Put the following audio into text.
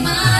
mama.